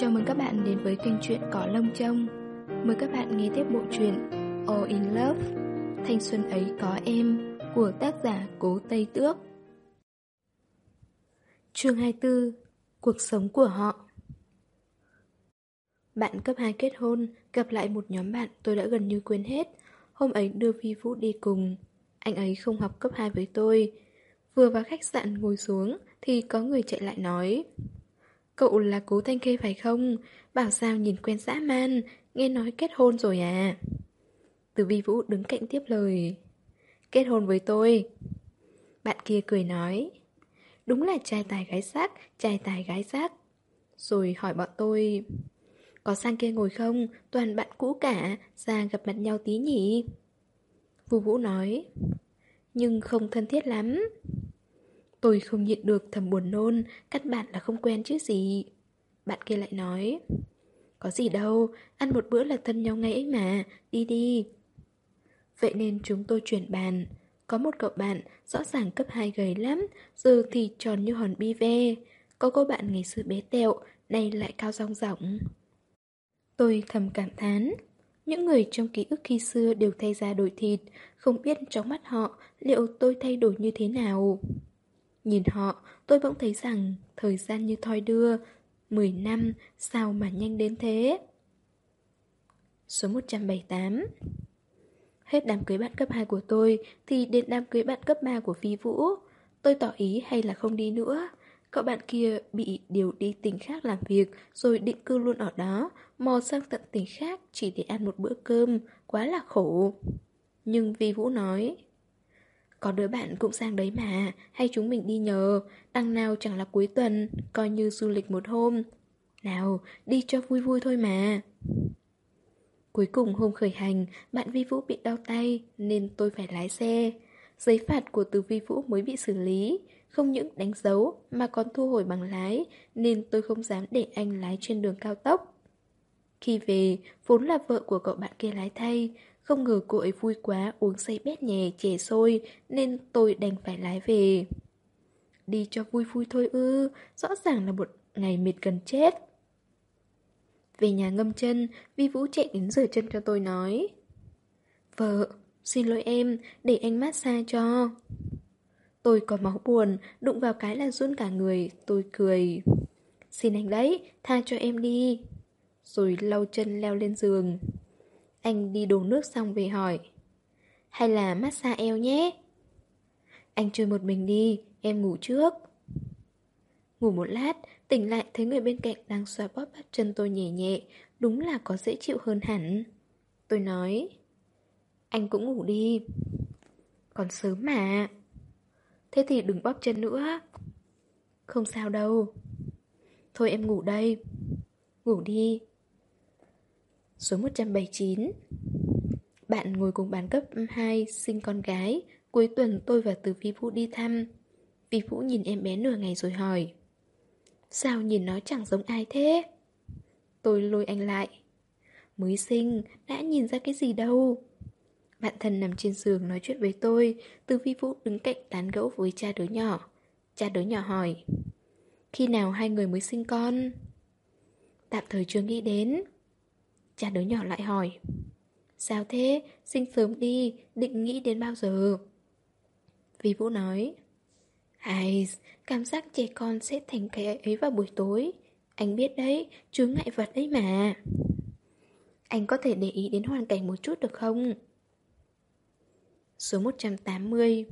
Chào mừng các bạn đến với kênh truyện cỏ Lông Trông. Mời các bạn nghe tiếp bộ truyện All in Love Thanh xuân ấy có em của tác giả Cố Tây Tước. Chương 24 Cuộc sống của họ. Bạn cấp 2 kết hôn, gặp lại một nhóm bạn tôi đã gần như quên hết. Hôm ấy đưa Vi Vũ đi cùng. Anh ấy không học cấp 2 với tôi. Vừa vào khách sạn ngồi xuống thì có người chạy lại nói Cậu là cố Thanh Khê phải không? Bảo sao nhìn quen dã man, nghe nói kết hôn rồi à? Từ vi vũ đứng cạnh tiếp lời. Kết hôn với tôi. Bạn kia cười nói. Đúng là trai tài gái sắc, trai tài gái sắc. Rồi hỏi bọn tôi. Có sang kia ngồi không? Toàn bạn cũ cả, ra gặp mặt nhau tí nhỉ? vũ Vũ nói. Nhưng không thân thiết lắm. Tôi không nhịn được thầm buồn nôn, cắt bạn là không quen chứ gì. Bạn kia lại nói, có gì đâu, ăn một bữa là thân nhau ngay ấy mà, đi đi. Vậy nên chúng tôi chuyển bàn. Có một cậu bạn, rõ ràng cấp 2 gầy lắm, giờ thì tròn như hòn bi ve. Có cô bạn ngày xưa bé tẹo, nay lại cao rong rỏng. Tôi thầm cảm thán. Những người trong ký ức khi xưa đều thay ra đổi thịt, không biết trong mắt họ liệu tôi thay đổi như thế nào. Nhìn họ, tôi bỗng thấy rằng thời gian như thoi đưa, 10 năm sao mà nhanh đến thế. Số 178 Hết đám cưới bạn cấp 2 của tôi thì đến đám cưới bạn cấp 3 của Phi Vũ. Tôi tỏ ý hay là không đi nữa. Cậu bạn kia bị điều đi tỉnh khác làm việc rồi định cư luôn ở đó, mò sang tận tỉnh khác chỉ để ăn một bữa cơm, quá là khổ. Nhưng Vi Vũ nói có đứa bạn cũng sang đấy mà, hay chúng mình đi nhờ, đằng nào chẳng là cuối tuần, coi như du lịch một hôm. Nào, đi cho vui vui thôi mà. Cuối cùng hôm khởi hành, bạn Vi Vũ bị đau tay nên tôi phải lái xe. Giấy phạt của từ Vi Vũ mới bị xử lý, không những đánh dấu mà còn thu hồi bằng lái nên tôi không dám để anh lái trên đường cao tốc. Khi về, vốn là vợ của cậu bạn kia lái thay, không ngờ cô ấy vui quá uống say bét nhè chè sôi Nên tôi đành phải lái về. Đi cho vui vui thôi ư Rõ ràng là một ngày mệt gần chết. Về nhà ngâm chân Vi Vũ chạy đến rửa chân cho tôi nói. Vợ, xin lỗi em Để anh massage cho. Tôi có máu buồn Đụng vào cái là run cả người Tôi cười. Xin anh đấy, tha cho em đi. Rồi lau chân leo lên giường anh đi đổ nước xong về hỏi. Hay là massage eo nhé. Anh chơi một mình đi, Em ngủ trước. Ngủ một lát, Tỉnh lại thấy người bên cạnh đang xoa bóp bắp chân tôi nhẹ nhẹ, Đúng là có dễ chịu hơn hẳn. Tôi nói, Anh cũng ngủ đi. Còn sớm mà. Thế thì đừng bóp chân nữa. Không sao đâu. Thôi em ngủ đây. Ngủ đi. Số 179 Bạn ngồi cùng bàn cấp 2 sinh con gái. Cuối tuần tôi và Từ Vi Vũ đi thăm. Vi Vũ nhìn em bé nửa ngày rồi hỏi Sao nhìn nó chẳng giống ai thế? Tôi lôi anh lại Mới sinh, đã nhìn ra cái gì đâu? Bạn thân nằm trên giường nói chuyện với tôi. Từ Vi Vũ đứng cạnh tán gẫu với cha đứa nhỏ. Cha đứa nhỏ hỏi Khi nào hai người mới sinh con? Tạm thời chưa nghĩ đến. Cha đứa nhỏ lại hỏi Sao thế? Sinh sớm đi Định nghĩ đến bao giờ? vì Vũ nói Ai, cảm giác trẻ con sẽ thành cái ấy vào buổi tối Anh biết đấy, chú ngại vật đấy mà Anh có thể để ý đến hoàn cảnh một chút được không? Số 180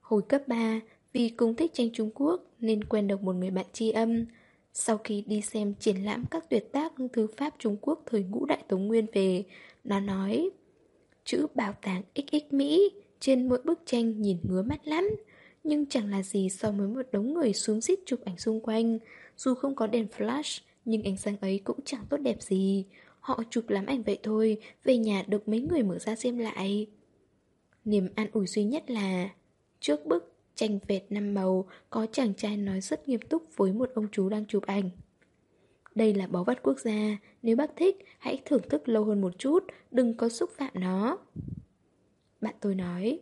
Hồi cấp 3, vì cùng thích tranh Trung Quốc nên quen được một người bạn tri âm sau khi đi xem triển lãm các tuyệt tác thư pháp Trung Quốc thời ngũ đại tống nguyên về, nó nói Chữ bảo tàng XX Mỹ trên mỗi bức tranh nhìn ngứa mắt lắm Nhưng chẳng là gì so với một đống người xuống xít chụp ảnh xung quanh. Dù không có đèn flash Nhưng ánh sáng ấy cũng chẳng tốt đẹp gì. Họ chụp lắm ảnh vậy thôi Về nhà được mấy người mở ra xem lại. Niềm an ủi duy nhất là Trước bức tranh vẹt năm màu, có chàng trai nói rất nghiêm túc với một ông chú đang chụp ảnh. Đây là báu vật quốc gia, nếu bác thích, hãy thưởng thức lâu hơn một chút, đừng có xúc phạm nó. Bạn tôi nói,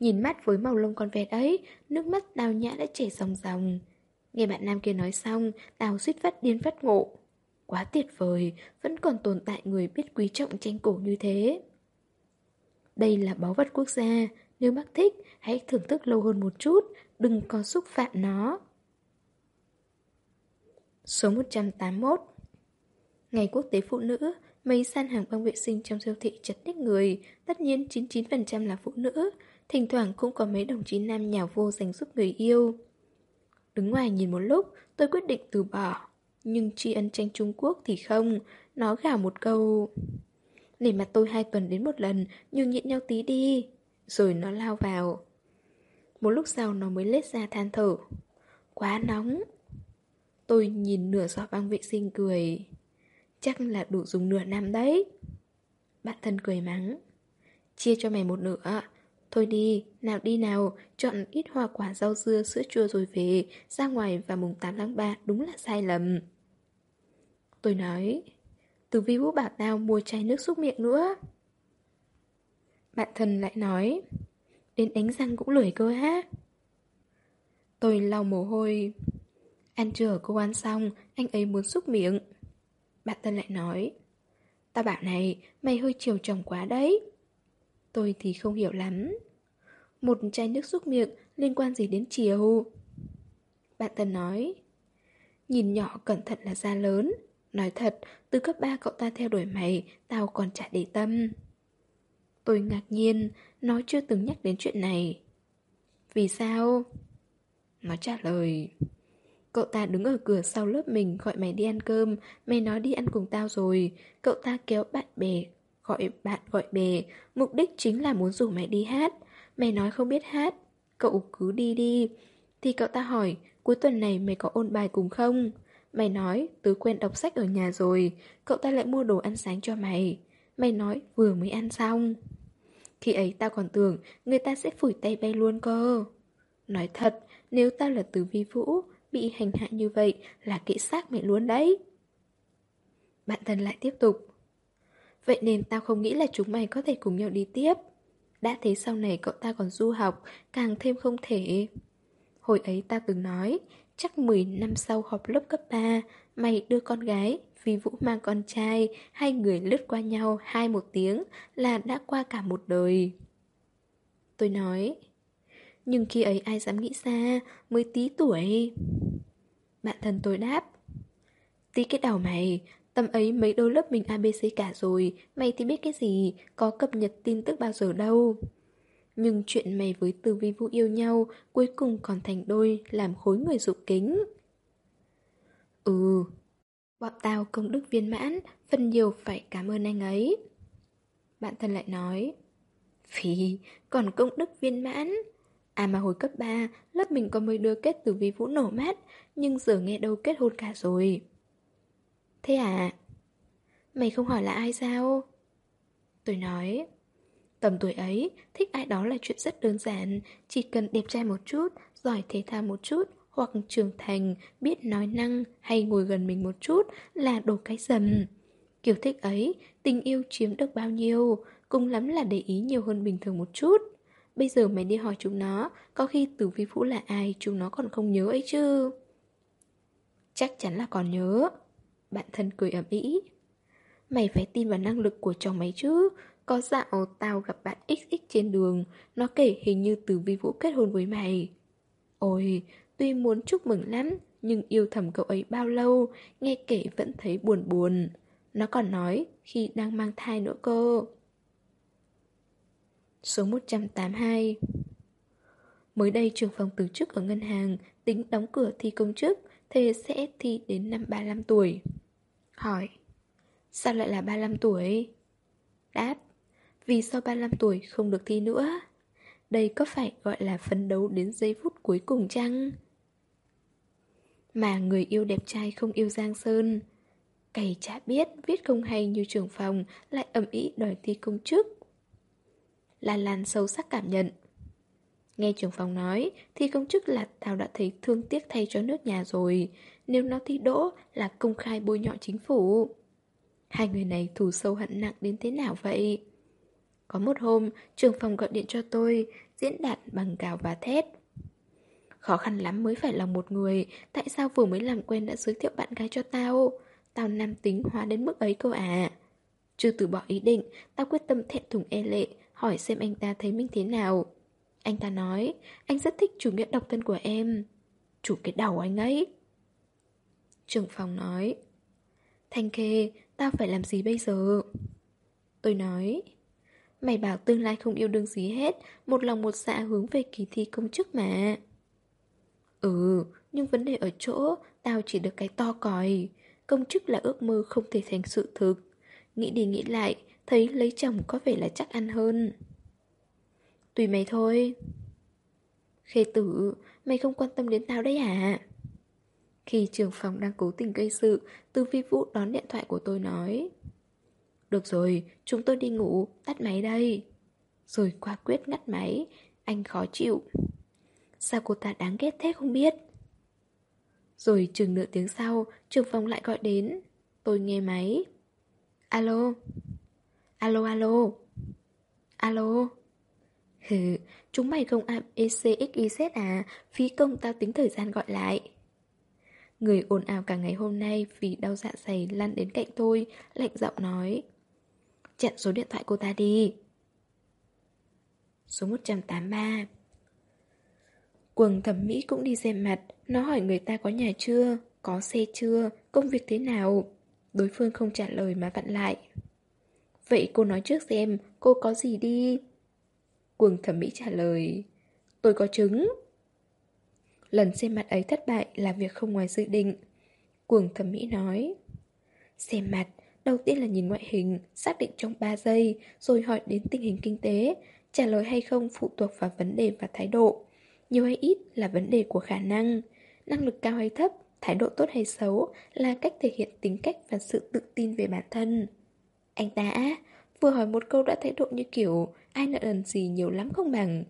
nhìn mắt với màu lông con vẹt ấy, nước mắt đào nhã đã chảy ròng ròng. Nghe bạn nam kia nói xong, tao suýt phát điên phát ngộ. Quá tuyệt vời, vẫn còn tồn tại người biết quý trọng tranh cổ như thế. Đây là báu vật quốc gia, nếu bác thích, hãy thưởng thức lâu hơn một chút, đừng có xúc phạm nó. Số 181 Ngày quốc tế phụ nữ, mấy gian hàng băng vệ sinh trong siêu thị chật ních người, tất nhiên 99% là phụ nữ, thỉnh thoảng cũng có mấy đồng chí nam nhào vô dành giúp người yêu. Đứng ngoài nhìn một lúc, tôi quyết định từ bỏ. Nhưng tri ân tranh Trung Quốc thì không, nó gào một câu. Để mặt tôi hai tuần đến một lần, nhường nhịn nhau tí đi. Rồi nó lao vào. Một lúc sau nó mới lết ra than thở. Quá nóng. Tôi nhìn nửa giọt băng vệ sinh cười. Chắc là đủ dùng nửa năm đấy. Bạn thân cười mắng. Chia cho mày một nửa. Thôi đi, nào đi nào, chọn ít hoa quả rau dưa sữa chua rồi về, ra ngoài vào mùng 8 tháng 3 đúng là sai lầm. Tôi nói, từ vi vũ bảo tao mua chai nước xúc miệng nữa. Bạn thân lại nói, đến đánh răng cũng lười cơ ha. Tôi lau mồ hôi. Ăn trưa cô ăn xong, anh ấy muốn xúc miệng. Bạn thân lại nói, tao bảo này, mày hơi chiều chồng quá đấy. Tôi thì không hiểu lắm. Một chai nước xúc miệng liên quan gì đến chiều? Bạn thân nói, nhìn nhỏ cẩn thận là da lớn. Nói thật, từ cấp 3 cậu ta theo đuổi mày, tao còn chả để tâm. Tôi ngạc nhiên, nó chưa từng nhắc đến chuyện này. Vì sao? Nó trả lời. Cậu ta đứng ở cửa sau lớp mình gọi mày đi ăn cơm, mày nói đi ăn cùng tao rồi. Cậu ta kéo bạn bè, gọi bạn gọi bè, mục đích chính là muốn rủ mày đi hát. Mày nói không biết hát, cậu cứ đi đi. Thì cậu ta hỏi, cuối tuần này mày có ôn bài cùng không? Mày nói, tớ quen đọc sách ở nhà rồi, cậu ta lại mua đồ ăn sáng cho mày. Mày nói, vừa mới ăn xong. Khi ấy tao còn tưởng người ta sẽ phủi tay bay luôn cơ. Nói thật, nếu tao là từ vi vũ, bị hành hạ như vậy là kỹ xác mẹ luôn đấy. Bạn thân lại tiếp tục. Vậy nên tao không nghĩ là chúng mày có thể cùng nhau đi tiếp. Đã thế sau này cậu ta còn du học, càng thêm không thể. Hồi ấy tao từng nói, chắc 10 năm sau họp lớp cấp 3, mày đưa con gái, vì Vũ mang con trai, hai người lướt qua nhau hai một tiếng là đã qua cả một đời. Tôi nói, nhưng khi ấy ai dám nghĩ xa, mới tí tuổi. Bạn thân tôi đáp, tí cái đầu mày, tầm ấy mấy đôi lớp mình ABC cả rồi, mày thì biết cái gì, có cập nhật tin tức bao giờ đâu. Nhưng chuyện mày với Từ Vi Vũ yêu nhau Cuối cùng còn thành đôi Làm khối người dụ kính Ừ Bọn tao công đức viên mãn Phần nhiều phải cảm ơn anh ấy. Bạn thân lại nói Phì Còn công đức viên mãn. À mà hồi cấp 3 Lớp mình có mấy đứa kết từ Vi Vũ nổ mát Nhưng giờ nghe đâu kết hôn cả rồi. Thế à? Mày không hỏi là ai sao? Tôi nói Tầm tuổi ấy, thích ai đó là chuyện rất đơn giản, chỉ cần đẹp trai một chút, giỏi thể thao một chút, hoặc trưởng thành, biết nói năng hay ngồi gần mình một chút là đồ cái dầm. Kiểu thích ấy, tình yêu chiếm được bao nhiêu, cùng lắm là để ý nhiều hơn bình thường một chút. Bây giờ mày đi hỏi chúng nó, có khi tử vi vũ là ai chúng nó còn không nhớ ấy chứ. Chắc chắn là còn nhớ. Bạn thân cười ẩm ĩ. Mày phải tin vào năng lực của chồng mày chứ, có dạo tao gặp bạn XX trên đường Nó kể hình như từ vi vũ kết hôn với mày Ôi, tuy muốn chúc mừng lắm, Nhưng yêu thầm cậu ấy bao lâu, Nghe kể vẫn thấy buồn buồn Nó còn nói khi đang mang thai nữa cơ Số 182 Mới đây trường phòng từ chức ở ngân hàng Tính đóng cửa thi công chức Thế sẽ thi đến năm 35 tuổi Hỏi, Sao lại là 35 tuổi? Đáp, vì sau 35 tuổi không được thi nữa. Đây có phải gọi là phấn đấu đến giây phút cuối cùng chăng? Mà người yêu đẹp trai không yêu Giang Sơn. Cày chả biết, viết không hay như trưởng phòng, lại ẩm ý đòi thi công chức. Lan Lan sâu sắc cảm nhận. Nghe trưởng phòng nói, thi công chức là tao đã thấy thương tiếc thay cho nước nhà rồi. Nếu nó thi đỗ là công khai bôi nhọ chính phủ. Hai người này thù sâu hận nặng đến thế nào vậy? Có một hôm, trưởng phòng gọi điện cho tôi, diễn đạt bằng gào và thét. Khó khăn lắm mới phải lòng một người. Tại sao vừa mới làm quen đã giới thiệu bạn gái cho tao? Tao nam tính hóa đến mức ấy cơ à? Chưa từ bỏ ý định Tao quyết tâm thẹn thùng e lệ Hỏi xem anh ta thấy mình thế nào. Anh ta nói Anh rất thích chủ nghĩa độc thân của em. Chủ cái đầu anh ấy. Trưởng phòng nói Thanh Khê, tao phải làm gì bây giờ? Tôi nói Mày bảo tương lai không yêu đương gì hết Một lòng một dạ hướng về kỳ thi công chức mà. Ừ, nhưng vấn đề ở chỗ Tao chỉ được cái to còi. Công chức là ước mơ không thể thành sự thực. Nghĩ đi nghĩ lại Thấy lấy chồng có vẻ là chắc ăn hơn. Tùy mày thôi. Khê tử Mày không quan tâm đến tao đấy à Khi trường phòng đang cố tình gây sự Tư vi vũ đón điện thoại của tôi nói. Được rồi, chúng tôi đi ngủ, tắt máy đây. Rồi qua quyết ngắt máy Anh khó chịu. Sao cô ta đáng ghét thế không biết? Rồi chừng nửa tiếng sau Trường phòng lại gọi đến. Tôi nghe máy. Alo. Alo alo. Alo. Hừ, chúng mày không ạp ECXYZ à? Phí công tao tính thời gian gọi lại. Người ồn ào cả ngày hôm nay Vì đau dạ dày lăn đến cạnh tôi Lạnh giọng nói. Chặn số điện thoại cô ta đi. Số 183 Quần thẩm mỹ cũng đi xem mặt, Nó hỏi người ta có nhà chưa, Có xe chưa, Công việc thế nào? Đối phương không trả lời mà vặn lại. Vậy cô nói trước xem, Cô có gì đi? Quần thẩm mỹ trả lời, Tôi có trứng. Lần xem mặt ấy thất bại là việc không ngoài dự định. Cuồng thẩm mỹ nói, Xem mặt, Đầu tiên là nhìn ngoại hình, Xác định trong 3 giây, Rồi hỏi đến tình hình kinh tế, Trả lời hay không phụ thuộc vào vấn đề và thái độ nhiều hay ít là vấn đề của khả năng. Năng lực cao hay thấp, thái độ tốt hay xấu Là cách thể hiện tính cách và sự tự tin về bản thân. Anh ta vừa hỏi một câu đã thái độ như kiểu Ai nợ lần gì nhiều lắm không bằng?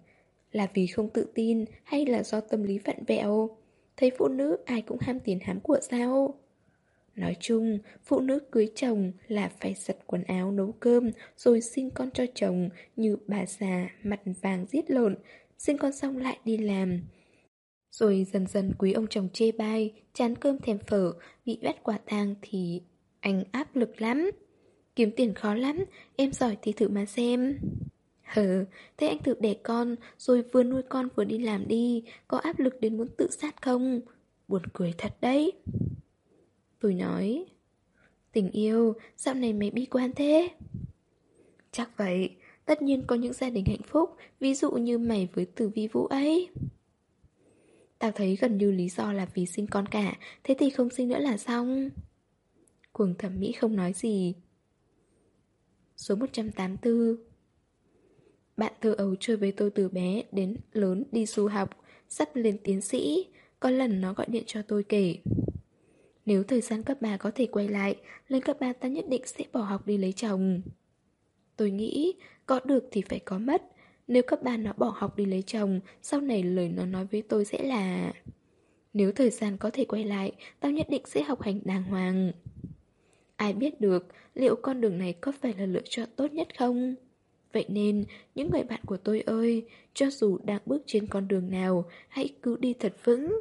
Là vì không tự tin hay là do tâm lý vặn vẹo? Thấy phụ nữ ai cũng ham tiền hám của sao? Nói chung, phụ nữ cưới chồng là phải giặt quần áo nấu cơm rồi sinh con cho chồng như bà già mặt vàng giết lộn, sinh con xong lại đi làm. Rồi dần dần quý ông chồng chê bai, chán cơm thèm phở, bị bắt quả tang thì anh áp lực lắm. Kiếm tiền khó lắm, em giỏi thì thử mà xem. Hờ, thế anh thử đẻ con, rồi vừa nuôi con vừa đi làm đi, có áp lực đến muốn tự sát không? Buồn cười thật đấy. Tôi nói, tình yêu, dạo này mày bi quan thế. Chắc vậy, Tất nhiên có những gia đình hạnh phúc, Ví dụ như mày với tử vi vũ ấy. Tao thấy gần như lý do là vì sinh con cả, Thế thì không sinh nữa là xong. Cuồng thẩm mỹ không nói gì. Số 184 Bạn thơ ấu chơi với tôi từ bé đến lớn đi du học, Sắp lên tiến sĩ. Có lần nó gọi điện cho tôi kể, Nếu thời gian cấp 3 có thể quay lại, Lên cấp 3 ta nhất định sẽ bỏ học đi lấy chồng. Tôi nghĩ có được thì phải có mất Nếu các ba nó bỏ học đi lấy chồng Sau này lời nó nói với tôi sẽ là Nếu thời gian có thể quay lại Tao nhất định sẽ học hành đàng hoàng Ai biết được Liệu con đường này có phải là lựa chọn tốt nhất không? Vậy nên, những người bạn của tôi ơi, cho dù đang bước trên con đường nào, hãy cứ đi thật vững.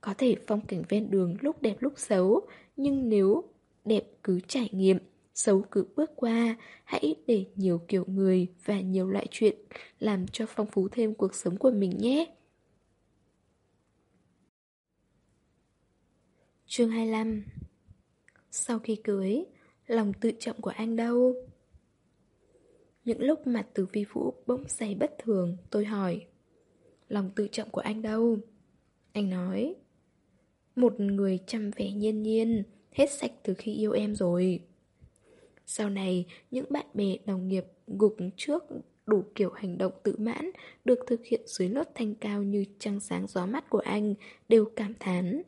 Có thể phong cảnh ven đường lúc đẹp lúc xấu, nhưng nếu đẹp cứ trải nghiệm, Xấu cứ bước qua, hãy để nhiều kiểu người và nhiều loại chuyện làm cho phong phú thêm cuộc sống của mình nhé. Chương 25 Sau khi cưới, lòng tự trọng của anh đâu? Những lúc mà từ vi vũ bỗng dày bất thường, tôi hỏi Lòng tự trọng của anh đâu? Anh nói Một người chăm vẻ nhiên nhiên, hết sạch từ khi yêu em rồi sau này, những bạn bè đồng nghiệp gục trước đủ kiểu hành động tự mãn được thực hiện dưới nốt thanh cao như trăng sáng gió mắt của anh đều cảm thán.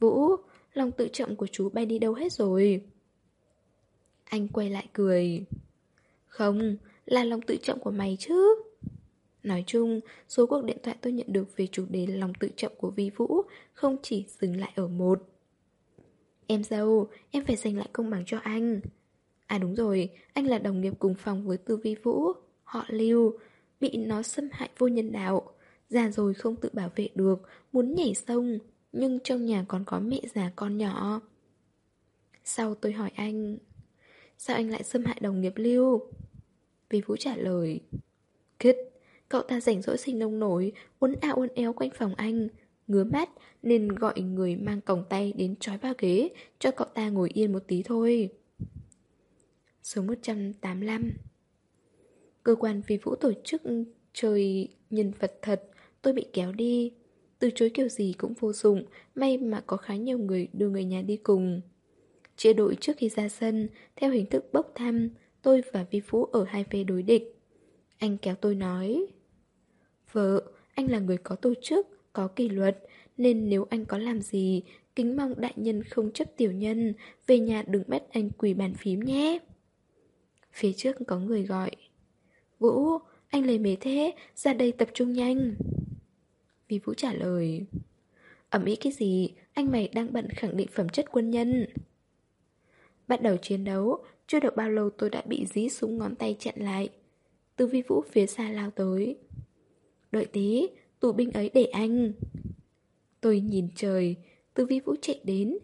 Vũ, lòng tự trọng của chú bay đi đâu hết rồi? Anh quay lại cười. Không, là lòng tự trọng của mày chứ. Nói chung, số cuộc điện thoại tôi nhận được về chủ đề lòng tự trọng của Vi Vũ không chỉ dừng lại ở một. Em dâu, em phải giành lại công bằng cho anh. À đúng rồi, anh là đồng nghiệp cùng phòng với Tư Vi Vũ. Họ Lưu Bị nó xâm hại vô nhân đạo. Già rồi không tự bảo vệ được Muốn nhảy sông Nhưng trong nhà còn có mẹ già con nhỏ. Sau tôi hỏi anh Sao anh lại xâm hại đồng nghiệp Lưu? Vi Vũ trả lời kết, Cậu ta rảnh rỗi sinh nông nổi Uốn ao uốn éo quanh phòng anh Ngứa mắt nên gọi người mang còng tay đến trói ba ghế Cho cậu ta ngồi yên một tí thôi. Số 185 Cơ quan vi vũ tổ chức trời nhân vật thật Tôi bị kéo đi. Từ chối kiểu gì cũng vô dụng May mà có khá nhiều người đưa người nhà đi cùng. Chia đội trước khi ra sân Theo hình thức bốc thăm Tôi và vi vũ ở hai phe đối địch. Anh kéo tôi nói Vợ, anh là người có tổ chức Có kỷ luật Nên nếu anh có làm gì Kính mong đại nhân không chấp tiểu nhân Về nhà đừng bắt anh quỳ bàn phím nhé. Phía trước có người gọi. Vũ, anh lấy mề thế, ra đây tập trung nhanh Vì Vũ trả lời. Ẩm ý cái gì, anh mày đang bận khẳng định phẩm chất quân nhân. Bắt đầu chiến đấu, chưa được bao lâu tôi đã bị dí súng ngón tay chặn lại. Từ vi vũ phía xa lao tới. Đợi tí, tù binh ấy để anh. Tôi nhìn trời, từ vi vũ chạy đến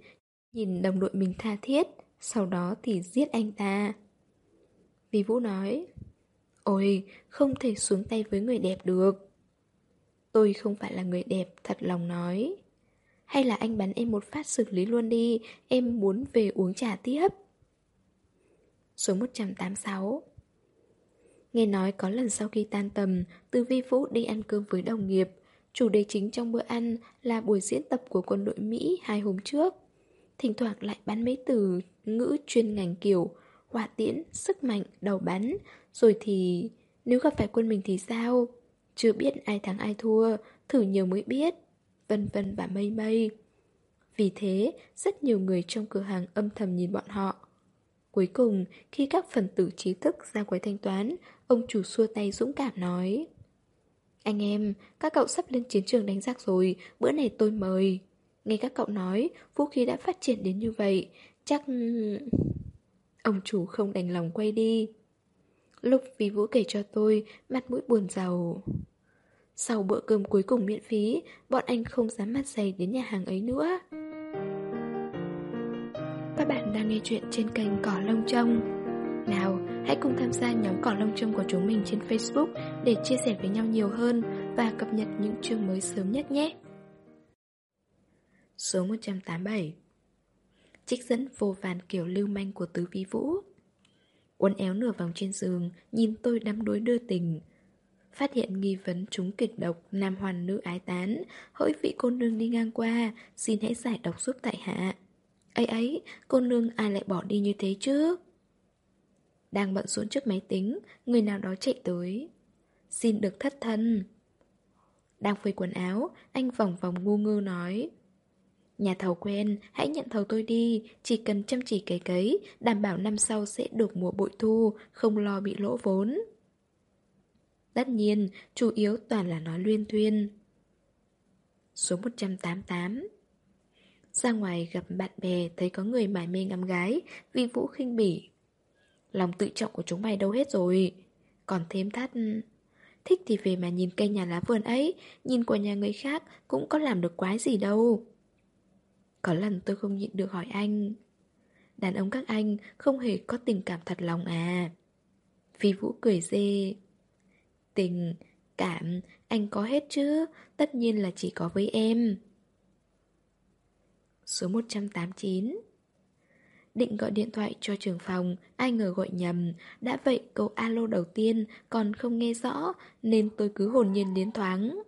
Nhìn đồng đội mình tha thiết Sau đó thì giết anh ta. Vi Vũ nói Ôi, không thể xuống tay với người đẹp được. Tôi không phải là người đẹp, thật lòng nói. Hay là anh bắn em một phát xử lý luôn đi Em muốn về uống trà tiếp. Số 186 Nghe nói có lần sau khi tan tầm Từ Vi Vũ đi ăn cơm với đồng nghiệp. Chủ đề chính trong bữa ăn là buổi diễn tập của quân đội Mỹ hai hôm trước. Thỉnh thoảng lại bắn mấy từ ngữ chuyên ngành kiểu hỏa tiễn, sức mạnh, đầu bắn. Rồi thì nếu gặp phải quân mình thì sao? Chưa biết ai thắng ai thua, thử nhiều mới biết. Vân vân và mây mây. Vì thế, rất nhiều người trong cửa hàng âm thầm nhìn bọn họ. Cuối cùng, khi các phần tử trí thức ra quầy thanh toán Ông chủ xua tay dũng cảm nói Anh em, các cậu sắp lên chiến trường đánh giặc rồi Bữa này tôi mời. Nghe các cậu nói, vũ khí đã phát triển đến như vậy Chắc... Ông chủ không đành lòng quay đi. Lúc vì Vũ kể cho tôi Mặt mũi buồn giàu Sau bữa cơm cuối cùng miễn phí Bọn anh không dám mặt dày đến nhà hàng ấy nữa. Các bạn đang nghe chuyện trên kênh Cỏ Lông Trông. Nào, hãy cùng tham gia nhóm Cỏ Lông Trông của chúng mình trên Facebook Để chia sẻ với nhau nhiều hơn Và cập nhật những chương mới sớm nhất nhé. Số 187 Trích dẫn vô vàn kiểu lưu manh của tứ vi vũ. Uốn éo nửa vòng trên giường Nhìn tôi đắm đuối đưa tình Phát hiện nghi vấn chúng kịch độc Nam hoàn nữ ái tán. Hỡi vị cô nương đi ngang qua Xin hãy giải độc giúp tại hạ. Ấy ấy, cô nương ai lại bỏ đi như thế chứ? Đang bận xuống trước máy tính Người nào đó chạy tới. Xin được thất thân. Đang phơi quần áo Anh vòng vòng ngu ngơ nói. Nhà thầu quen, hãy nhận thầu tôi đi, chỉ cần chăm chỉ cấy cấy, đảm bảo năm sau sẽ được mùa bội thu, không lo bị lỗ vốn. Tất nhiên, chủ yếu toàn là nói luyên thuyên. Số 188 Ra ngoài gặp bạn bè thấy có người mải mê ngắm gái, vì vũ khinh bỉ. Lòng tự trọng của chúng mày đâu hết rồi. Còn thêm thắt... Thích thì về mà nhìn cây nhà lá vườn ấy, nhìn của nhà người khác cũng có làm được quái gì đâu. Có lần tôi không nhịn được hỏi anh. Đàn ông các anh không hề có tình cảm thật lòng à. Phi Vũ cười dê. Tình, cảm, anh có hết chứ? Tất nhiên là chỉ có với em. Số 189 Định gọi điện thoại cho trưởng phòng Ai ngờ gọi nhầm. Đã vậy câu alo đầu tiên Còn không nghe rõ Nên tôi cứ hồn nhiên đến thoáng.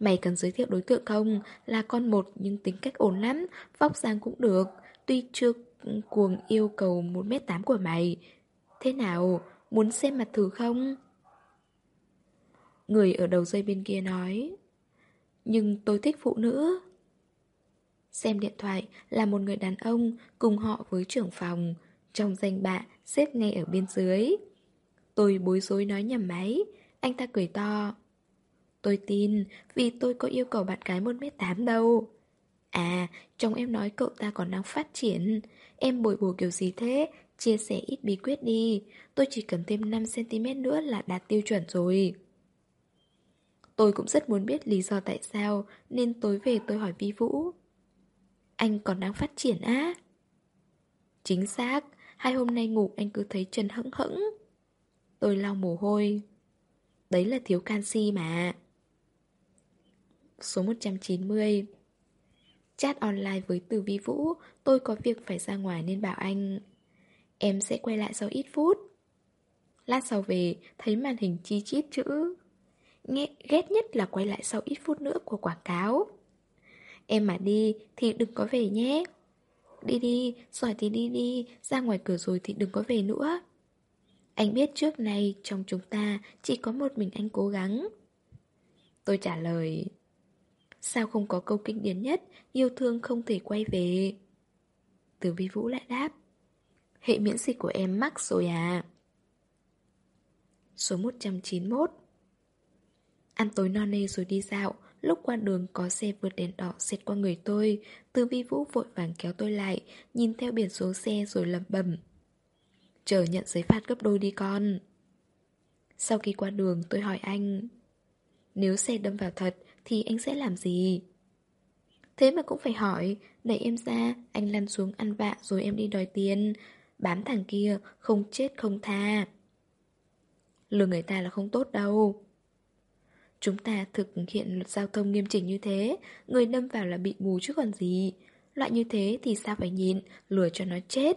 Mày cần giới thiệu đối tượng không? Là con một nhưng tính cách ổn lắm, vóc dáng cũng được, tuy chưa cuồng yêu cầu 1m8 của mày. Thế nào? Muốn xem mặt thử không? Người ở đầu dây bên kia nói Nhưng tôi thích phụ nữ Xem điện thoại là một người đàn ông cùng họ với trưởng phòng Trong danh bạ xếp ngay ở bên dưới Tôi bối rối nói nhầm máy Anh ta cười to Tôi tin, vì tôi có yêu cầu bạn gái 1m8 đâu. À, chồng em nói cậu ta còn đang phát triển. Em bồi bổ kiểu gì thế? Chia sẻ ít bí quyết đi. Tôi chỉ cần thêm 5cm nữa là đạt tiêu chuẩn rồi. Tôi cũng rất muốn biết lý do tại sao Nên tối về tôi hỏi Vi Vũ Anh còn đang phát triển á Chính xác Hai hôm nay ngủ anh cứ thấy chân hững hững Tôi lau mồ hôi Đấy là thiếu canxi mà Số 190 Chat online với Từ Vi Vũ Tôi có việc phải ra ngoài nên bảo anh Em sẽ quay lại sau ít phút. Lát sau về Thấy màn hình chi chít chữ. Nghe ghét nhất là quay lại sau ít phút nữa của quảng cáo. Em mà đi thì đừng có về nhé. Đi đi, giỏi thì đi đi Ra ngoài cửa rồi thì đừng có về nữa. Anh biết trước nay trong chúng ta Chỉ có một mình anh cố gắng. Tôi trả lời Sao không có câu kinh điển nhất, Yêu thương không thể quay về? Từ vi vũ lại đáp, Hệ miễn dịch của em mắc rồi à Số 191 Ăn tối no nê rồi đi dạo, Lúc qua đường có xe vượt đèn đỏ xẹt qua người tôi, Từ vi vũ vội vàng kéo tôi lại, Nhìn theo biển số xe rồi lẩm bẩm, Chờ nhận giấy phạt gấp đôi đi con. Sau khi qua đường, tôi hỏi anh, Nếu xe đâm vào thật thì anh sẽ làm gì? Thế mà cũng phải hỏi, Đẩy em ra, Anh lăn xuống ăn vạ rồi em đi đòi tiền. Bám thằng kia, Không chết không tha. Lừa người ta là không tốt đâu. Chúng ta thực hiện luật giao thông nghiêm chỉnh như thế, Người đâm vào là bị mù chứ còn gì. Loại như thế thì sao phải nhịn, Lừa cho nó chết.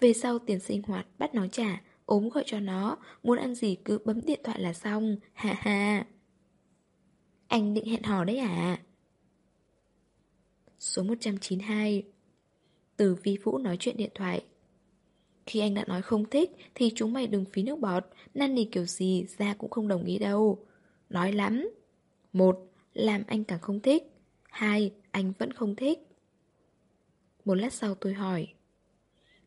Về sau tiền sinh hoạt, bắt nó trả, ốm gọi cho nó, Muốn ăn gì cứ bấm điện thoại là xong, Ha ha. Anh định hẹn hò đấy à? Số 192 Từ vi vũ nói chuyện điện thoại. Khi anh đã nói không thích Thì chúng mày đừng phí nước bọt. Năn nỉ kiểu gì ra cũng không đồng ý đâu. Nói lắm. Một, làm anh càng không thích. Hai, anh vẫn không thích. Một lát sau tôi hỏi.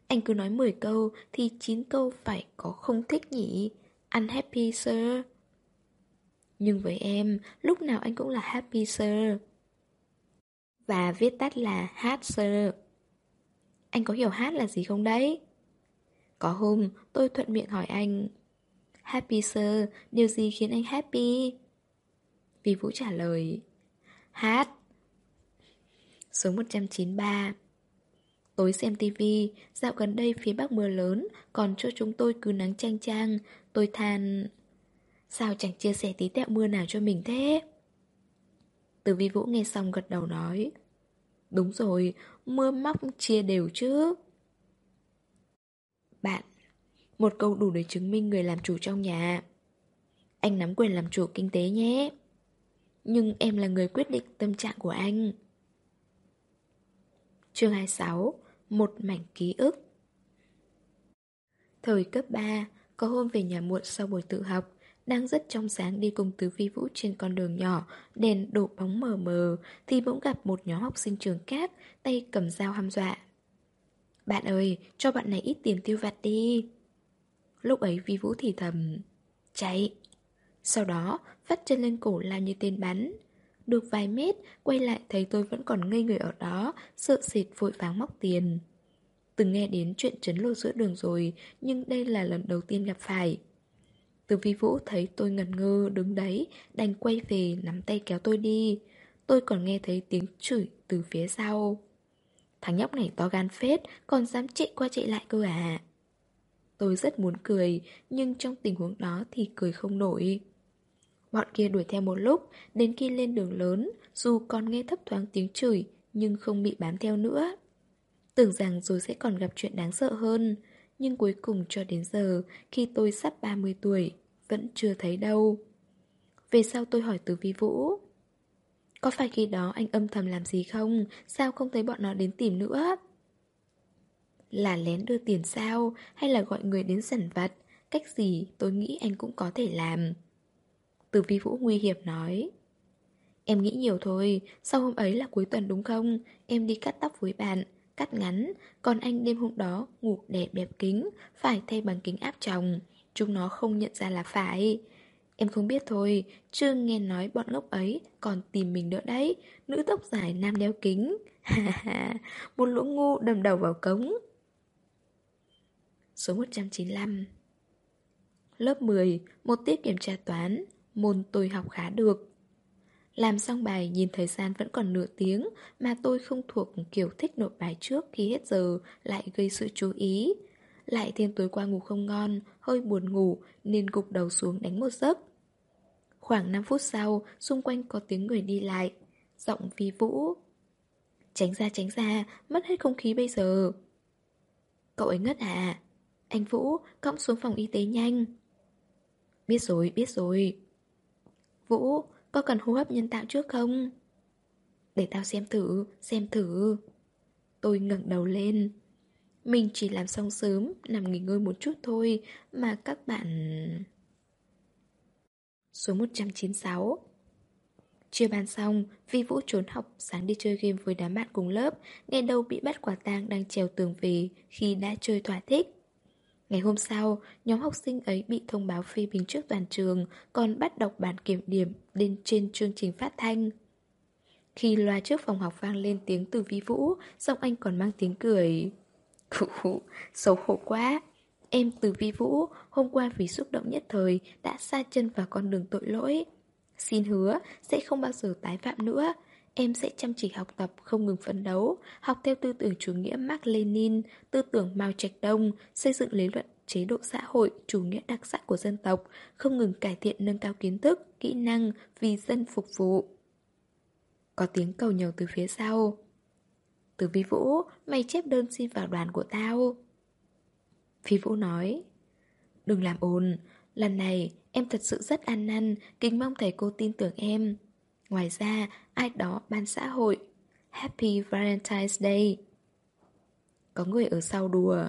Anh cứ nói 10 câu Thì 9 câu phải có không thích nhỉ? Unhappy sir. Nhưng với em Lúc nào anh cũng là happy sir Và viết tắt là hát sir Anh có hiểu hát là gì không đấy? Có hôm tôi thuận miệng hỏi anh Happy sir, điều gì khiến anh happy? Vì Vũ trả lời Hát Số 193 Tối xem tivi, dạo gần đây phía bắc mưa lớn, còn chỗ chúng tôi cứ nắng chang chang. Tôi than... Sao chẳng chia sẻ tí tẹo mưa nào cho mình thế? Từ vi vũ nghe xong gật đầu nói. Đúng rồi, mưa móc chia đều chứ. Bạn một câu đủ để chứng minh người làm chủ trong nhà Anh nắm quyền làm chủ kinh tế nhé Nhưng em là người quyết định tâm trạng của anh Chương 26 Một mảnh ký ức Thời cấp 3 Có hôm về nhà muộn sau buổi tự học đang rất trong sáng đi cùng Tứ phi Vũ trên con đường nhỏ Đèn đổ bóng mờ mờ Thì bỗng gặp một nhóm học sinh trường khác Tay cầm dao hăm dọa. Bạn ơi, cho bạn này ít tiền tiêu vặt đi. Lúc ấy Vi Vũ thì thầm Chạy. Sau đó vắt chân lên cổ lao như tên bắn. Được vài mét Quay lại thấy tôi vẫn còn ngây người ở đó Sợ sệt vội vàng móc tiền. Từng nghe đến chuyện chấn lột giữa đường rồi Nhưng đây là lần đầu tiên gặp phải. Từ vi vũ thấy tôi ngẩn ngơ đứng đấy Đành quay về nắm tay kéo tôi đi Tôi còn nghe thấy tiếng chửi từ phía sau Thằng nhóc này to gan phết Còn dám chạy qua chạy lại cơ à Tôi rất muốn cười, nhưng trong tình huống đó thì cười không nổi. Bọn kia đuổi theo một lúc, đến khi lên đường lớn, dù còn nghe thấp thoáng tiếng chửi, nhưng không bị bám theo nữa. Tưởng rằng rồi sẽ còn gặp chuyện đáng sợ hơn, nhưng cuối cùng cho đến giờ, khi tôi sắp 30 tuổi, vẫn chưa thấy đâu. Về sau tôi hỏi từ vi vũ. Có phải khi đó anh âm thầm làm gì không? Sao không thấy bọn nó đến tìm nữa? Là lén đưa tiền sao Hay là gọi người đến sẩn vặt Cách gì tôi nghĩ anh cũng có thể làm Từ vi vũ nguy hiểm nói Em nghĩ nhiều thôi Sau hôm ấy là cuối tuần đúng không Em đi cắt tóc với bạn Cắt ngắn Còn anh đêm hôm đó ngủ đẹp đẹp kính Phải thay bằng kính áp tròng. Chúng nó không nhận ra là phải. Em không biết thôi Chưa nghe nói bọn ngốc ấy Còn tìm mình nữa đấy. Nữ tóc dài nam đeo kính. Ha ha Một lũ ngu đầm đầu vào cống. Số 195 Lớp 10, một tiết kiểm tra toán. Môn tôi học khá được. Làm xong bài nhìn thời gian vẫn còn nửa tiếng Mà tôi không thuộc, kiểu, thích nộp bài trước khi hết giờ, Lại gây sự chú ý. Lại thêm tối qua ngủ không ngon, Hơi buồn ngủ, nên gục đầu xuống đánh một giấc. Khoảng 5 phút sau, Xung quanh có tiếng người đi lại, Giọng vi vũ. Tránh ra tránh ra, Mất hết không khí bây giờ. Cậu ấy ngất à Anh Vũ, cõng xuống phòng y tế nhanh. Biết rồi biết rồi. Vũ có cần hô hấp nhân tạo trước không? Để tao xem thử, xem thử. Tôi ngẩng đầu lên. Mình chỉ làm xong sớm, nằm nghỉ ngơi một chút thôi Mà các bạn... Số 196 Chưa bàn xong, Vi Vũ trốn học sáng đi chơi game với đám bạn cùng lớp Nghe đâu bị bắt quả tang đang trèo tường về khi đã chơi thỏa thích. Ngày hôm sau, nhóm học sinh ấy bị thông báo phê bình trước toàn trường, còn bắt đọc bản kiểm điểm lên trên chương trình phát thanh. Khi loa trước phòng học vang lên tiếng từ vi vũ, giọng anh còn mang tiếng cười. Khủ khủ, xấu hổ quá. Em từ vi vũ, hôm qua vì xúc động nhất thời, đã xa chân vào con đường tội lỗi. Xin hứa, sẽ không bao giờ tái phạm nữa. Em sẽ chăm chỉ học tập, không ngừng phấn đấu, học theo tư tưởng chủ nghĩa Mark Lenin, tư tưởng Mao Trạch Đông, xây dựng lý luận chế độ xã hội, chủ nghĩa đặc sắc của dân tộc, không ngừng cải thiện nâng cao kiến thức, kỹ năng, vì dân phục vụ. Có tiếng cầu nhầu từ phía sau. Từ Vi Vũ, mày chép đơn xin vào đoàn của tao. Phi Vũ nói, đừng làm ồn, lần này em thật sự rất ăn năn, kính mong thầy cô tin tưởng em. Ngoài ra, ai đó ban xã hội. Happy Valentine's Day. Có người ở sau đùa.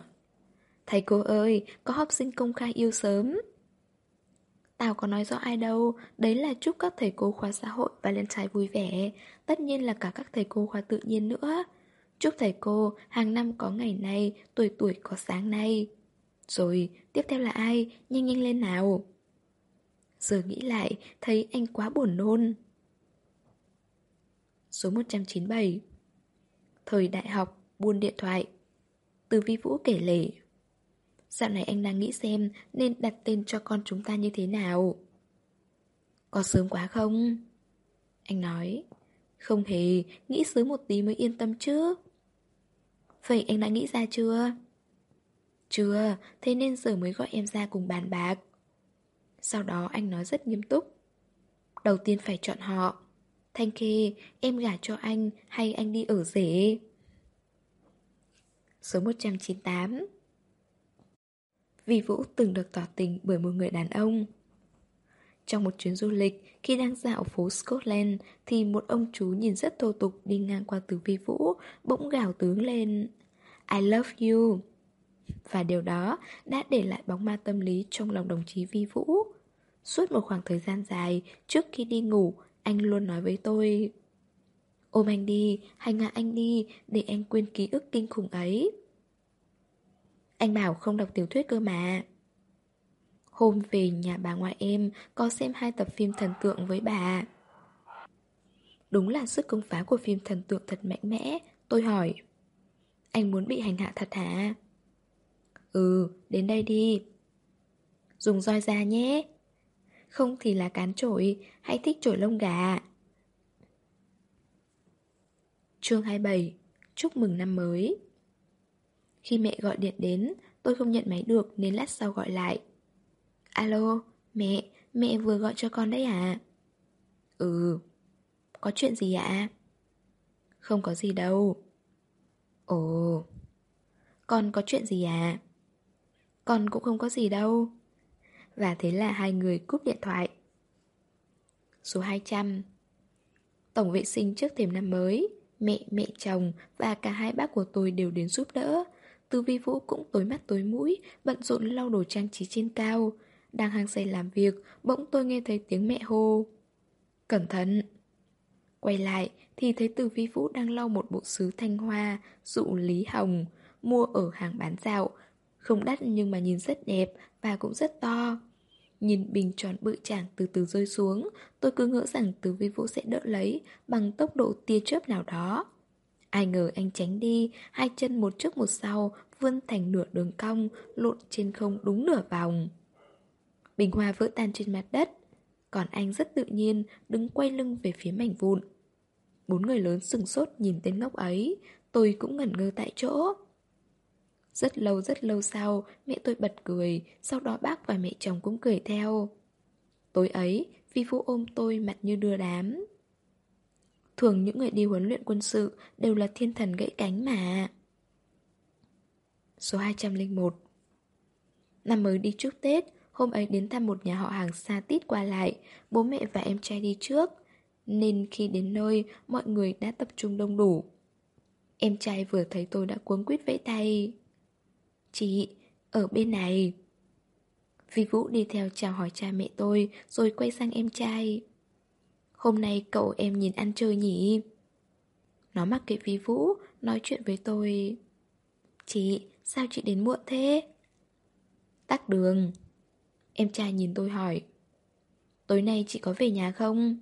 Thầy cô ơi, có học sinh công khai yêu sớm. Tao có nói rõ ai đâu, đấy là chúc các thầy cô khoa xã hội Valentine vui vẻ, tất nhiên là cả các thầy cô khoa tự nhiên nữa. Chúc thầy cô hàng năm có ngày nay, tuổi tuổi có sáng nay. Rồi, tiếp theo là ai? Nhanh nhanh lên nào. Giờ nghĩ lại, thấy anh quá buồn nôn. Số 197 Thời đại học, buôn điện thoại. Từ vi vũ kể lể Dạo này anh đang nghĩ xem nên đặt tên cho con chúng ta như thế nào. Có sớm quá không? Anh nói. Không hề, nghĩ sớm một tí mới yên tâm chứ. Vậy anh đã nghĩ ra chưa? Chưa, thế nên giờ mới gọi em ra cùng bàn bạc. Sau đó anh nói rất nghiêm túc. Đầu tiên phải chọn họ Thanh Khê, em gả cho anh hay anh đi ở rể? Số 198 Vì Vũ từng được tỏ tình bởi một người đàn ông. Trong một chuyến du lịch, khi đang dạo phố Scotland Thì một ông chú nhìn rất thô tục đi ngang qua từ Vi Vũ Bỗng gào tướng lên. I love you. Và điều đó đã để lại bóng ma tâm lý trong lòng đồng chí Vi Vũ. Suốt một khoảng thời gian dài, trước khi đi ngủ, anh luôn nói với tôi Ôm anh đi, hành hạ anh đi Để anh quên ký ức kinh khủng ấy. Anh bảo không đọc tiểu thuyết cơ mà. Hôm về nhà bà ngoại em Có xem hai tập phim thần tượng với bà. Đúng là sức công phá của phim thần tượng thật mạnh mẽ Tôi hỏi. Anh muốn bị hành hạ thật hả? Ừ, đến đây đi. Dùng roi ra nhé không thì là cán trổi Hay thích trổi lông gà Chương 27 Chúc mừng năm mới Khi mẹ gọi điện đến Tôi không nhận máy được nên lát sau gọi lại Alo, mẹ, mẹ vừa gọi cho con đấy à? Ừ Có chuyện gì ạ? Không có gì đâu Ồ Con có chuyện gì à? Con cũng không có gì đâu và thế là hai người cúp điện thoại. Số 200 Tổng vệ sinh trước thềm năm mới Mẹ, mẹ chồng và cả hai bác của tôi đều đến giúp đỡ. Tư vi vũ cũng tối mắt tối mũi Bận rộn lau đồ trang trí trên cao. Đang hàng say làm việc Bỗng tôi nghe thấy tiếng mẹ hô. Cẩn thận. Quay lại thì thấy Từ Vi Vũ đang lau một bộ sứ thanh hoa Dụ Lý Hồng Mua ở hàng bán dạo. Không đắt nhưng mà nhìn rất đẹp Và cũng rất to Nhìn bình tròn bự chảng từ từ rơi xuống Tôi cứ ngỡ rằng từ vi vũ sẽ đỡ lấy Bằng tốc độ tia chớp nào đó Ai ngờ anh tránh đi Hai chân một trước một sau Vươn thành nửa đường cong Lộn trên không đúng nửa vòng Bình hoa vỡ tan trên mặt đất còn anh rất tự nhiên đứng quay lưng về phía mảnh vụn. Bốn người lớn sừng sốt nhìn tên ngốc ấy, tôi cũng ngẩn ngơ tại chỗ. Rất lâu rất lâu sau, mẹ tôi bật cười, sau đó bác và mẹ chồng cũng cười theo. Tối ấy, Vi Vũ ôm tôi mặt như đưa đám. Thường những người đi huấn luyện quân sự đều là thiên thần gãy cánh mà. Số 201 Năm mới đi trước Tết, hôm ấy đến thăm một nhà họ hàng xa tít qua lại, bố mẹ và em trai đi trước. Nên khi đến nơi, mọi người đã tập trung đông đủ. Em trai vừa thấy tôi đã cuống quýt vẫy tay. Chị, ở bên này. Vi Vũ đi theo chào hỏi cha mẹ tôi, rồi quay sang em trai. Hôm nay cậu em nhìn ăn chơi nhỉ? Nó mặc kệ Vi Vũ, nói chuyện với tôi. Chị, sao chị đến muộn thế? tắt đường. Em trai nhìn tôi hỏi. Tối nay chị có về nhà không?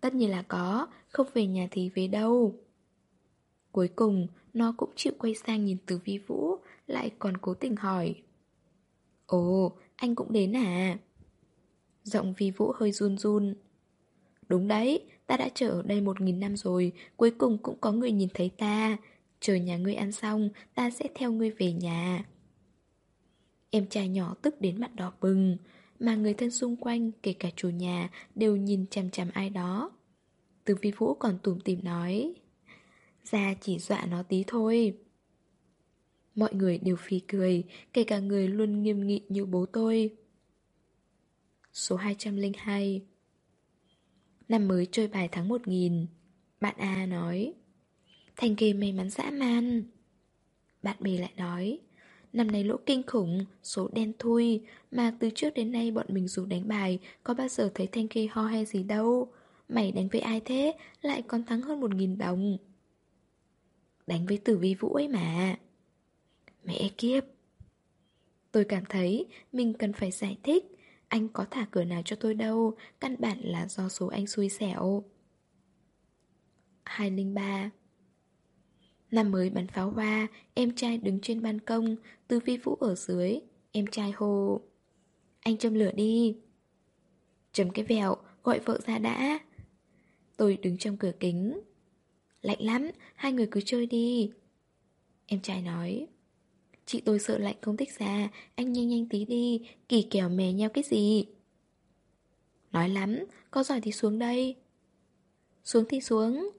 Tất nhiên là có, không về nhà thì về đâu. Cuối cùng, nó cũng chịu quay sang nhìn từ vi vũ, lại còn cố tình hỏi. Ồ, anh cũng đến à? Giọng vi vũ hơi run run. Đúng đấy, ta đã chờ ở đây một nghìn năm rồi, cuối cùng cũng có người nhìn thấy ta. Chờ nhà ngươi ăn xong, ta sẽ theo ngươi về nhà. Em trai nhỏ tức đến mặt đỏ bừng, mà người thân xung quanh, kể cả chủ nhà, đều nhìn chằm chằm ai đó. Từ vi vũ còn tủm tìm nói, ra chỉ dọa nó tí thôi. Mọi người đều phì cười, kể cả người luôn nghiêm nghị như bố tôi. Số 202 Năm mới chơi bài tháng 1000 Bạn A nói Thành kỳ may mắn dã man. Bạn B lại nói Năm nay lỗ kinh khủng, số đen thui Mà từ trước đến nay bọn mình dù đánh bài Có bao giờ thấy Thanh Kê ho hay gì đâu. Mày đánh với ai thế Lại còn thắng hơn một nghìn đồng. Đánh với tử vi vũ ấy mà. Mẹ kiếp. Tôi cảm thấy mình cần phải giải thích. Anh có thả cửa nào cho tôi đâu, Căn bản là do số anh xui xẻo. 203 Năm mới bắn pháo hoa, Em trai đứng trên ban công Từ vi vũ ở dưới, Em trai hô, Anh châm lửa đi. Chấm cái vẹo, Gọi vợ ra đã. Tôi đứng trong cửa kính. Lạnh lắm, Hai người cứ chơi đi. Em trai nói. Chị tôi sợ lạnh không thích ra. Anh nhanh nhanh tí đi, Kỳ kèo mè nhau cái gì? Nói lắm, Có giỏi thì xuống đây. Xuống thì xuống.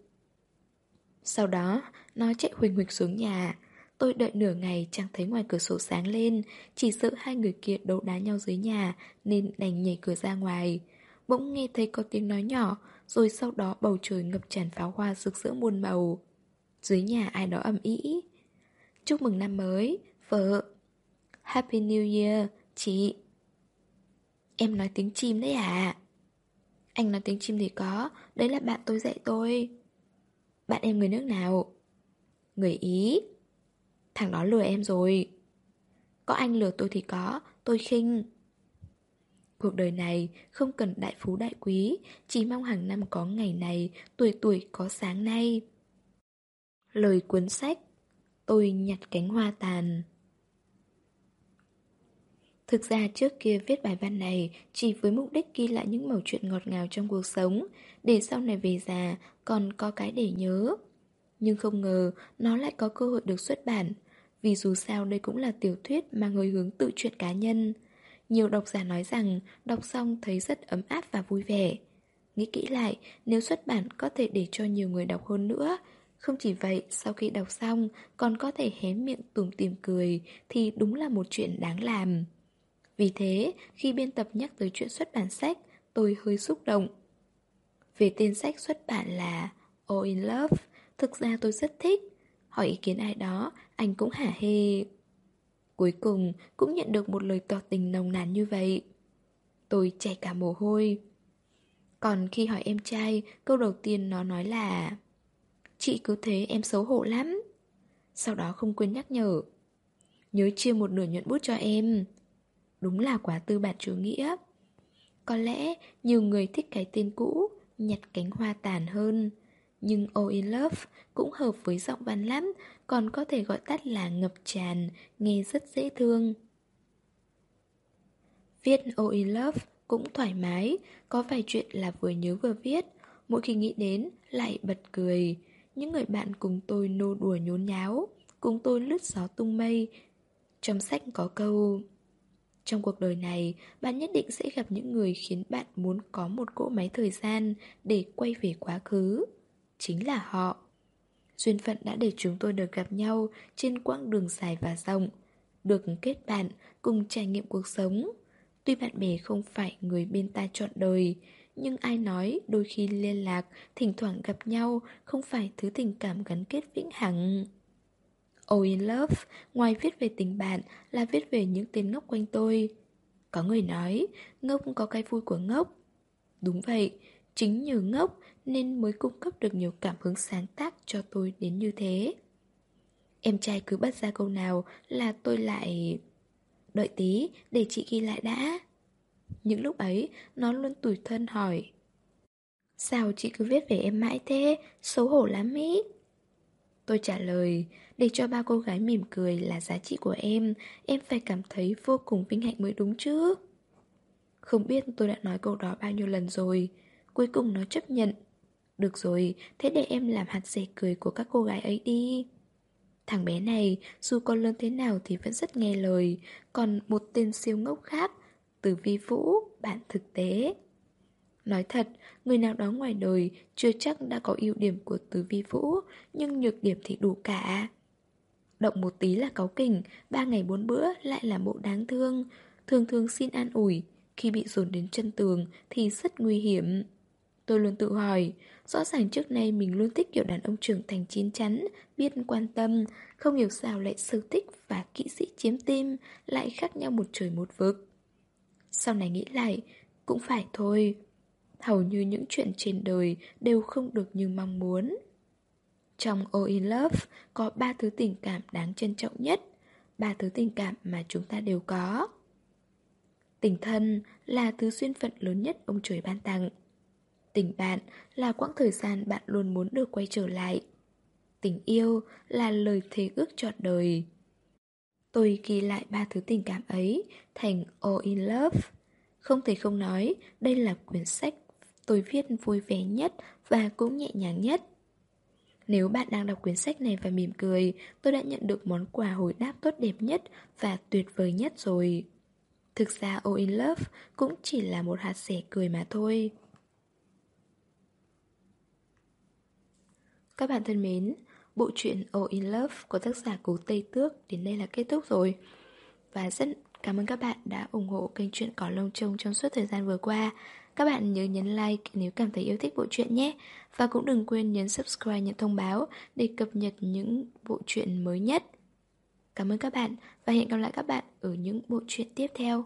Sau đó, Nó chạy huỳnh huỳnh xuống nhà. Tôi đợi nửa ngày chẳng thấy ngoài cửa sổ sáng lên. Chỉ sợ hai người kia đấu đá nhau dưới nhà, Nên đành nhảy cửa ra ngoài. Bỗng nghe thấy có tiếng nói nhỏ, Rồi sau đó bầu trời ngập tràn pháo hoa rực rỡ muôn màu. Dưới nhà ai đó ầm ĩ. Chúc mừng năm mới Vợ. Happy New Year, chị. Em nói tiếng chim đấy à Anh nói tiếng chim thì có. Đấy là bạn tôi dạy tôi. Bạn em người nước nào? Người Ý. Thằng đó lừa em rồi. Có anh lừa tôi thì có. Tôi khinh. Cuộc đời này không cần đại phú đại quý. Chỉ mong hàng năm có ngày này Tuổi tuổi có sáng nay. Lời cuốn sách Tôi nhặt cánh hoa tàn. Thực ra trước kia viết bài văn này chỉ với mục đích ghi lại những mẩu chuyện ngọt ngào trong cuộc sống, để sau này về già còn có cái để nhớ. Nhưng không ngờ nó lại có cơ hội được xuất bản, vì dù sao đây cũng là tiểu thuyết mang hơi hướng tự truyện cá nhân. Nhiều độc giả nói rằng đọc xong thấy rất ấm áp và vui vẻ. Nghĩ kỹ lại, nếu xuất bản có thể để cho nhiều người đọc hơn nữa. Không chỉ vậy, sau khi đọc xong còn có thể hé miệng tủm tìm cười thì đúng là một chuyện đáng làm. Vì thế, khi biên tập nhắc tới chuyện xuất bản sách, tôi hơi xúc động. Về tên sách xuất bản là All in Love, thực ra tôi rất thích. Hỏi ý kiến ai đó, anh cũng hả hê. Cuối cùng cũng nhận được một lời tỏ tình nồng nàn như vậy. Tôi chảy cả mồ hôi. Còn khi hỏi em trai, câu đầu tiên nó nói là Chị cứ thế em xấu hổ lắm. Sau đó không quên nhắc nhở. Nhớ chia một nửa nhuận bút cho em. Đúng là quá tư bản chủ nghĩa Có lẽ nhiều người thích cái tên cũ Nhặt cánh hoa tàn hơn Nhưng All in Love cũng hợp với giọng văn lắm Còn có thể gọi tắt là ngập tràn Nghe rất dễ thương Viết All in Love cũng thoải mái, có vài chuyện là vừa nhớ vừa viết, mỗi khi nghĩ đến lại bật cười. Những người bạn cùng tôi nô đùa nhốn nháo, cùng tôi lướt gió tung mây. Trong sách có câu trong cuộc đời này, bạn nhất định sẽ gặp những người khiến bạn muốn có một cỗ máy thời gian để quay về quá khứ. Chính là họ. Duyên phận đã để chúng tôi được gặp nhau trên quãng đường dài và rộng, được kết bạn cùng trải nghiệm cuộc sống. Tuy bạn bè không phải người bên ta chọn đời, nhưng ai nói đôi khi liên lạc, thỉnh thoảng gặp nhau không phải thứ tình cảm gắn kết vĩnh hằng. Oh in love, ngoài viết về tình bạn là viết về những tên ngốc quanh tôi. Có người nói, ngốc có cái vui của ngốc. Đúng vậy, chính nhờ ngốc nên mới cung cấp được nhiều cảm hứng sáng tác cho tôi đến như thế. Em trai cứ bắt ra câu nào là tôi lại... Đợi tí, để chị ghi lại đã. Những lúc ấy, nó luôn tủi thân hỏi. Sao chị cứ viết về em mãi thế, xấu hổ lắm ý. Tôi trả lời, để cho ba cô gái mỉm cười là giá trị của em, em phải cảm thấy vô cùng vinh hạnh mới đúng chứ. Không biết tôi đã nói câu đó bao nhiêu lần rồi, cuối cùng nó chấp nhận. Được rồi, thế để em làm hạt rẻ cười của các cô gái ấy đi. Thằng bé này, dù con lớn thế nào thì vẫn rất nghe lời, còn một tên siêu ngốc khác, từ vi vũ, bạn thực tế. Nói thật, người nào đó ngoài đời chưa chắc đã có ưu điểm của tứ vi vũ, nhưng nhược điểm thì đủ cả. Động một tí là cáu kỉnh, ba ngày bốn bữa lại là bộ đáng thương, thường thường xin an ủi, khi bị dồn đến chân tường thì rất nguy hiểm. Tôi luôn tự hỏi, rõ ràng trước nay mình luôn thích kiểu đàn ông trưởng thành chín chắn, biết quan tâm, không hiểu sao lại sở thích và kỹ sĩ chiếm tim, lại khác nhau một trời một vực. Sau này nghĩ lại, cũng phải thôi. Hầu như những chuyện trên đời đều không được như mong muốn. Trong All in Love có ba thứ tình cảm đáng trân trọng nhất, ba thứ tình cảm mà chúng ta đều có. Tình thân là thứ duyên phận lớn nhất ông trời ban tặng. Tình bạn là quãng thời gian bạn luôn muốn được quay trở lại. Tình yêu là lời thề ước trọn đời. Tôi ghi lại ba thứ tình cảm ấy thành All in Love. Không thể không nói, đây là quyển sách tôi viết vui vẻ nhất và cũng nhẹ nhàng nhất. Nếu bạn đang đọc quyển sách này và mỉm cười, tôi đã nhận được món quà hồi đáp tốt đẹp nhất và tuyệt vời nhất rồi. Thực ra All in Love cũng chỉ là một hạt sẻ cười mà thôi. Các bạn thân mến, bộ truyện All in Love của tác giả Cố Tây Tước đến đây là kết thúc rồi. Và rất cảm ơn các bạn đã ủng hộ kênh truyện Cỏ Lông Trông trong suốt thời gian vừa qua. Các bạn nhớ nhấn like nếu cảm thấy yêu thích bộ truyện nhé. Và cũng đừng quên nhấn subscribe, nhận thông báo để cập nhật những bộ truyện mới nhất. Cảm ơn các bạn và hẹn gặp lại các bạn ở những bộ truyện tiếp theo.